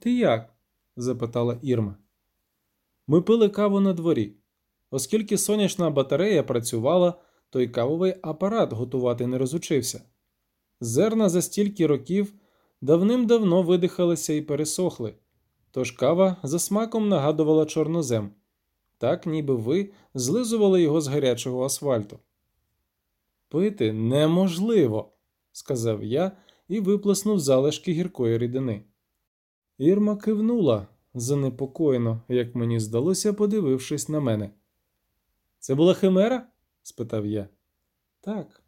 Ти як? запитала Ірма. Ми пили каву на дворі. Оскільки сонячна батарея працювала, то й кавовий апарат готувати не розучився. Зерна за стільки років давним-давно видихалися і пересохли, тож кава за смаком нагадувала чорнозем, так ніби ви злизували його з гарячого асфальту. Пити неможливо, сказав я і виплеснув залишки гіркої рідини. Ірма кивнула занепокоєно, як мені здалося, подивившись на мене. Це була химера? спитав я. Так.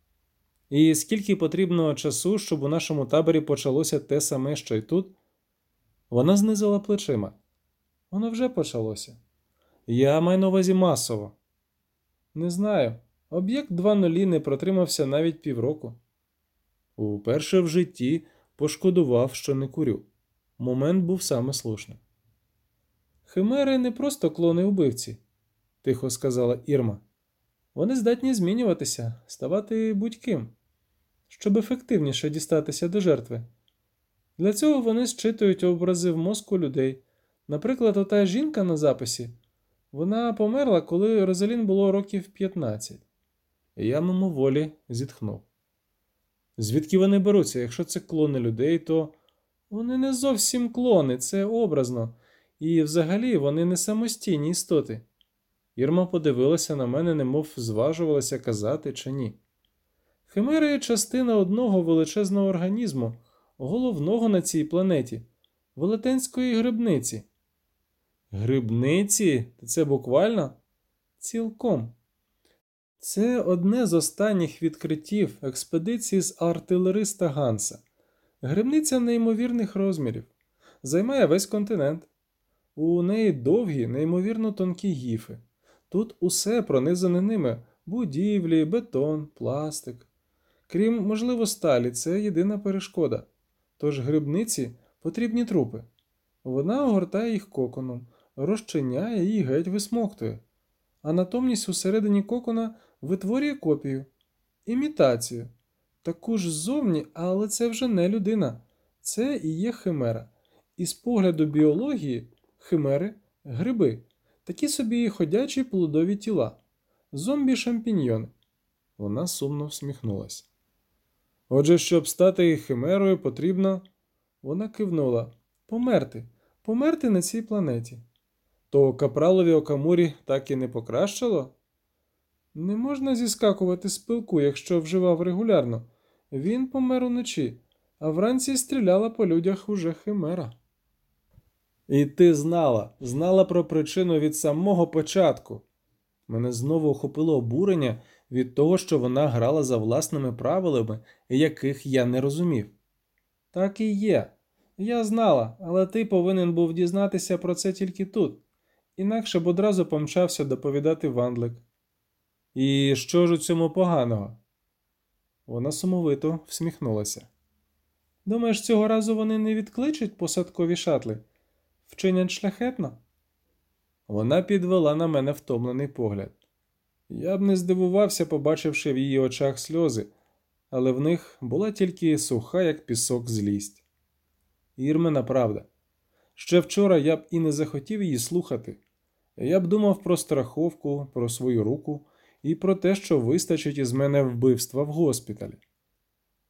І скільки потрібно часу, щоб у нашому таборі почалося те саме, що й тут? Вона знизила плечима. Воно вже почалося. Я маю на увазі масово. Не знаю. Об'єкт 2.0 не протримався навіть півроку. Уперше в житті пошкодував, що не курю. Момент був саме слушним. Химери не просто клони убивці, тихо сказала Ірма. Вони здатні змінюватися, ставати будь-ким, щоб ефективніше дістатися до жертви. Для цього вони зчитують образи в мозку людей. Наприклад, ота жінка на записі, вона померла, коли Розалін було років 15. І я мимоволі зітхнув. Звідки вони беруться? Якщо це клони людей, то вони не зовсім клони, це образно, і взагалі вони не самостійні істоти. Ірма подивилася на мене, немов зважувалася казати чи ні. Химери частина одного величезного організму, головного на цій планеті, велетенської грибниці. Грибниці? Це буквально? Цілком. Це одне з останніх відкриттів експедиції з артилериста Ганса. Грибниця неймовірних розмірів, займає весь континент. У неї довгі, неймовірно тонкі гіфи. Тут усе пронизане ними будівлі, бетон, пластик. Крім, можливо, сталі, це єдина перешкода. Тож грибниці потрібні трупи. Вона огортає їх коконом, розчиняє і геть висмоктує. А натомість усередині кокона витворює копію, імітацію. Таку ж ззовні, але це вже не людина, це і є химера. І з погляду біології химери гриби, такі собі ходячі плодові тіла, зомбі шампіньйони. Вона сумно всміхнулася. Отже, щоб стати химерою, потрібно. Вона кивнула померти, померти на цій планеті. То капралові окамурі так і не покращило? Не можна зіскакувати з пилку, якщо вживав регулярно. Він помер уночі, а вранці стріляла по людях уже химера. І ти знала, знала про причину від самого початку. Мене знову охопило обурення від того, що вона грала за власними правилами, яких я не розумів. Так і є. Я знала, але ти повинен був дізнатися про це тільки тут, інакше б одразу помчався доповідати Вандлик. І що ж у цьому поганого? Вона сумовито всміхнулася. Думаєш, цього разу вони не відкличуть посадкові шатли? Вчинять шляхетно? Вона підвела на мене втомлений погляд. Я б не здивувався, побачивши в її очах сльози, але в них була тільки суха, як пісок, злість. Ірмена правда. Ще вчора я б і не захотів її слухати. Я б думав про страховку, про свою руку і про те, що вистачить із мене вбивства в госпіталі.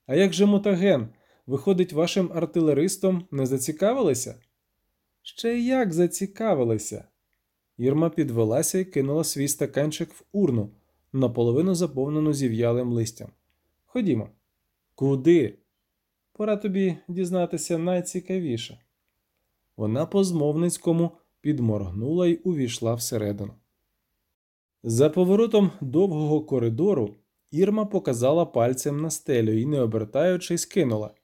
А як же мутаген, виходить, вашим артилеристом не зацікавилися? Ще як зацікавилися. Ірма підвелася і кинула свій стаканчик в урну, наполовину заповнену зів'ялим листям. Ходімо. Куди? Пора тобі дізнатися найцікавіше. Вона по змовницькому підморгнула й увійшла всередину. За поворотом довгого коридору Ірма показала пальцем на стелю і, не обертаючись, кинула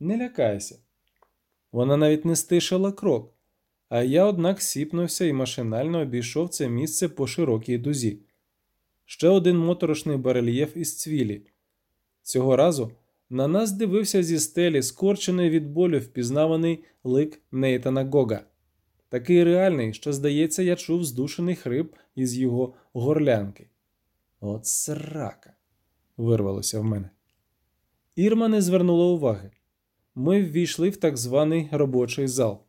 Не лякайся. Вона навіть не стишила крок, а я, однак, сіпнувся і машинально обійшов це місце по широкій дузі. Ще один моторошний барельєф із цвілі. Цього разу на нас дивився зі стелі, скорчений від болю впізнаваний лик Нейтана Гога. Такий реальний, що, здається, я чув здушений хрип із його горлянки. От срака, вирвалося в мене. Ірма не звернула уваги. Ми ввійшли в так званий робочий зал.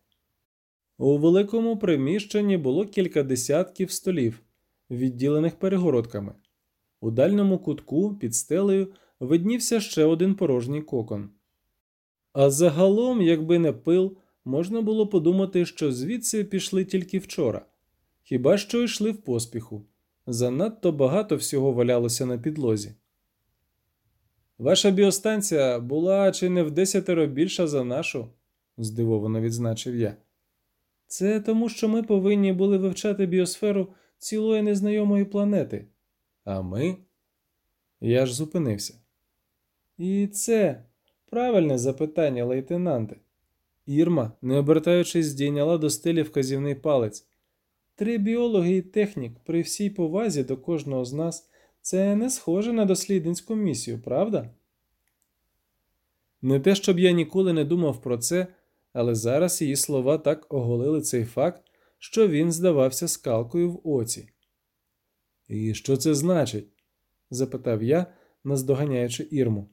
У великому приміщенні було кілька десятків столів, відділених перегородками. У дальньому кутку під стелею виднівся ще один порожній кокон. А загалом, якби не пил, можна було подумати, що звідси пішли тільки вчора, хіба що йшли в поспіху. Занадто багато всього валялося на підлозі. Ваша біостанція була чи не в десятеро більша за нашу, здивовано відзначив я. Це тому, що ми повинні були вивчати біосферу цілої незнайомої планети. А ми. Я ж зупинився. І це правильне запитання, лейтенанте. Ірма, не обертаючись, здійняла до стелі вказівний палець. Три біологи і технік при всій повазі до кожного з нас це не схоже на дослідницьку місію, правда? Не те, щоб я ніколи не думав про це, але зараз її слова так оголили цей факт, що він здавався скалкою в оці. І що це значить? запитав я, наздоганяючи Ірму.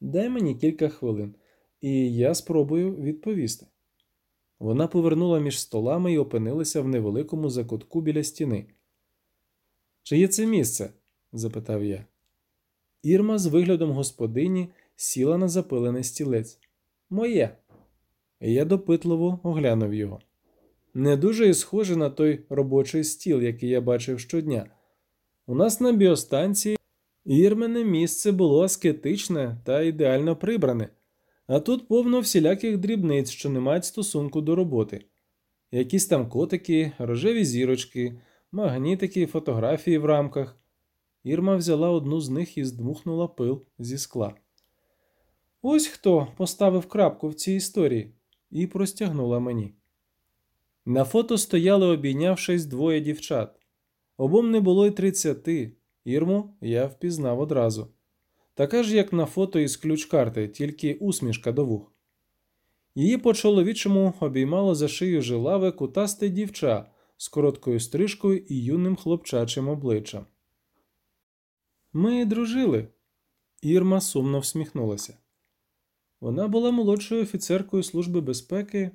Дай мені кілька хвилин, і я спробую відповісти. Вона повернула між столами і опинилася в невеликому закутку біля стіни. Чи є це місце? запитав я. Ірма з виглядом господині сіла на запилений стілець. Моє. Я допитливо оглянув його. Не дуже і схоже на той робочий стіл, який я бачив щодня. У нас на біостанції ірмене місце було аскетичне та ідеально прибране, а тут повно всіляких дрібниць, що не мають стосунку до роботи. Якісь там котики, рожеві зірочки, магнітики, фотографії в рамках. Ірма взяла одну з них і здмухнула пил зі скла. Ось хто поставив крапку в цій історії і простягнула мені. На фото стояли, обійнявшись, двоє дівчат. Обом не було й тридцяти. Ірму я впізнав одразу. Така ж, як на фото із ключ-карти, тільки усмішка до вух. Її по чоловічому обіймало за шию жилаве кутасте дівча з короткою стрижкою і юним хлопчачим обличчям. Ми дружили. Ірма сумно всміхнулася. Вона була молодшою офіцеркою Служби безпеки,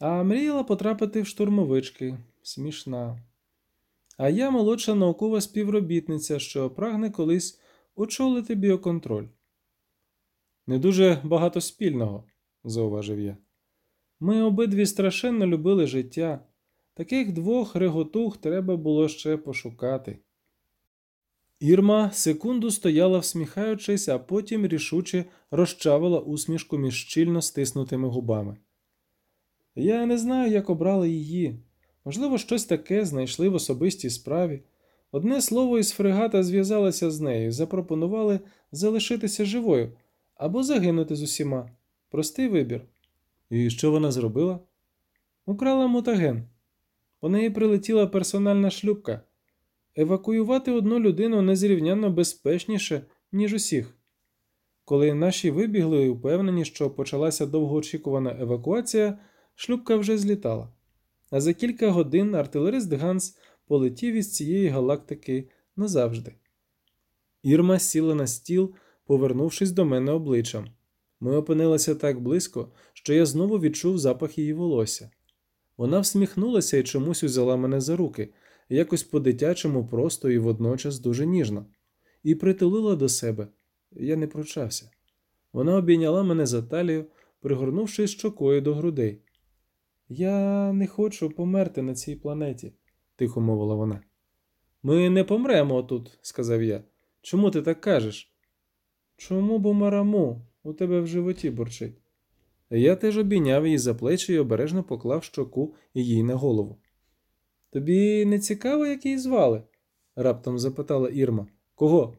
а мріяла потрапити в штурмовички. Смішна. А я молодша наукова співробітниця, що прагне колись очолити біоконтроль. Не дуже багато спільного, зауважив я. Ми обидві страшенно любили життя. Таких двох реготух треба було ще пошукати. Ірма секунду стояла, всміхаючись, а потім рішуче розчавила усмішку між щільно стиснутими губами. Я не знаю, як обрали її. Можливо, щось таке знайшли в особистій справі. Одне слово із фрегата зв'язалося з нею, запропонували залишитися живою або загинути з усіма. Простий вибір. І що вона зробила? Украла мутаген. По неї прилетіла персональна шлюбка. Евакуювати одну людину незрівнянно безпечніше, ніж усіх. Коли наші вибігли і упевнені, що почалася довгоочікувана евакуація, шлюбка вже злітала. А за кілька годин артилерист Ганс полетів із цієї галактики назавжди. Ірма сіла на стіл, повернувшись до мене обличчям. Ми опинилися так близько, що я знову відчув запах її волосся. Вона всміхнулася і чомусь узяла мене за руки, якось по-дитячому просто і водночас дуже ніжно, і притулила до себе. Я не пручався. Вона обійняла мене за талію, пригорнувшись щокою до грудей. Я не хочу померти на цій планеті, тихо мовила вона. Ми не помремо тут, сказав я. Чому ти так кажеш? Чому бо мараму? У тебе в животі бурчить. Я теж обійняв її за плечі і обережно поклав щоку їй на голову. Тобі не цікаво, як її звали? раптом запитала Ірма. Кого?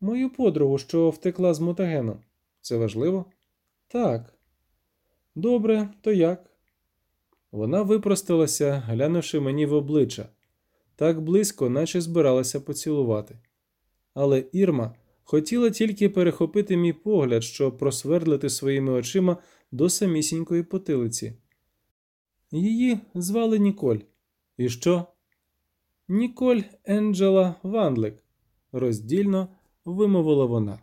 Мою подругу, що втекла з мутагеном. Це важливо? Так. Добре, то як? Вона випросталася, глянувши мені в обличчя, так близько, наче збиралася поцілувати. Але Ірма хотіла тільки перехопити мій погляд, щоб просвердлити своїми очима до самісінької потилиці. Її звали Ніколь. І що? Ніколь Енджела Вандлик, роздільно вимовила вона.